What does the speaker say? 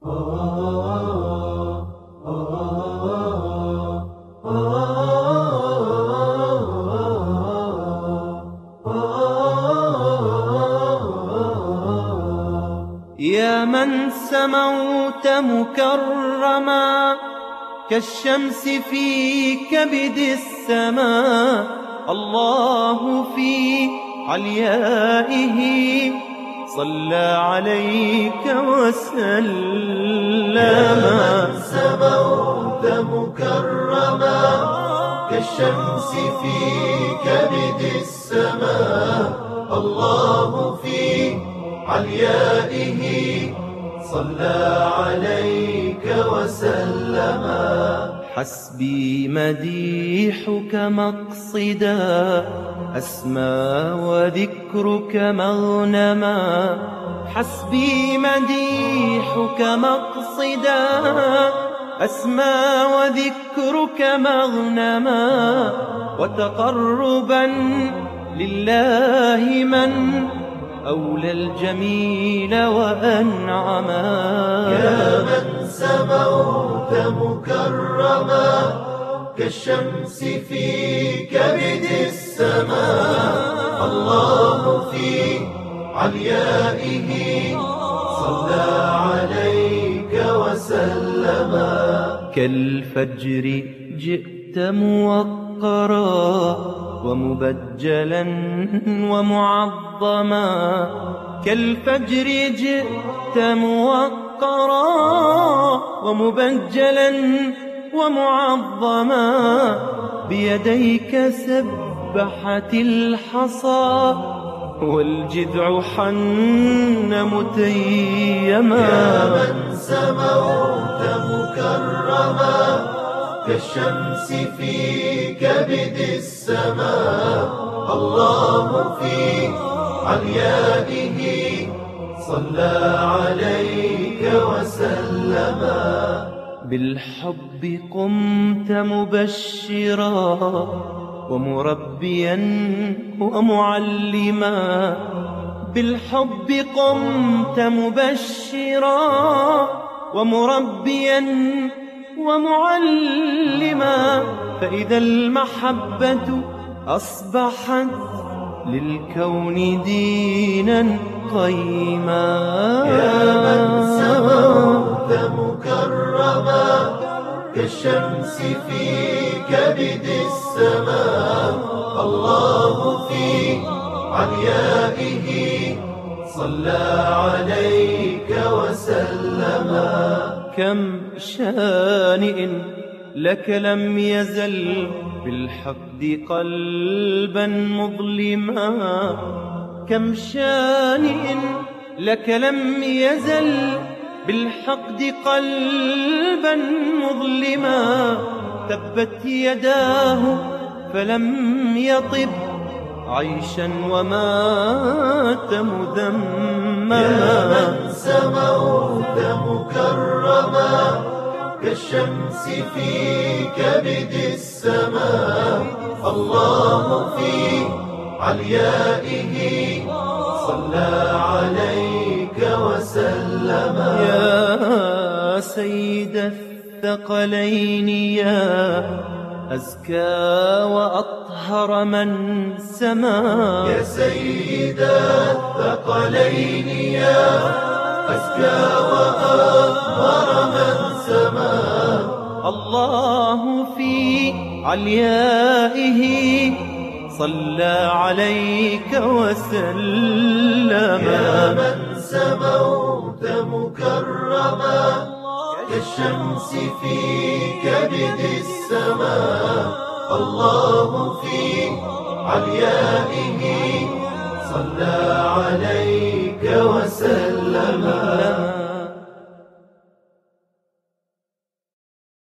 يا من سموت مكرما كالشمس في كبد السماء الله في عليائه صلى عليك وسلم. سموت مكرما كالشمس في كبد السماء. الله في عليائه صلى عليك وسلم. حسبي مديحك مقصدا. أسمى وذكرك مغنما حسبي مديحك مقصدا أسمى وذكرك مغنما وتقربا لله من أولى الجميل وأنعما يا من سموت مكرما كالشمس في كبد السماء. الله في عليائه صلى عليك وسلم. كالفجر جئت موقرا ومبجلا ومعظما. كالفجر جئت موقرا ومبجلا ومعظما بيديك سبحت الحصى والجذع حن متيما يا من سموت مكرما كالشمس في كبد السماء الله في عليائه صلى عليك وسلم بالحب قمت مبشرا ومربيا ومعلما بالحب قمت مبشرا ومربيا ومعلما فإذا المحبة أصبحت للكون دينا قيما يا من سموت مكرما كالشمس في كبد السماء. الله في عليائه صلى عليك وسلم. كم شانئ لك لم يزل بالحقد قلبا مظلما. كم شانئ لك لم يزل بالحقد قلبا مظلما تبت يداه فلم يطب عيشا ومات مذمما. يا من سموت مكرما كالشمس في كبد السماء الله في عليائه صلى عليك يا سيد الثقلين يا أزكى وأطهر من سما. يا سيد الثقلين يا أزكى وأطهر من سما. الله في عليائه صلى عليك وسلم. يا من سموت مكرما كالشمس في كبد السماء. الله في عليائه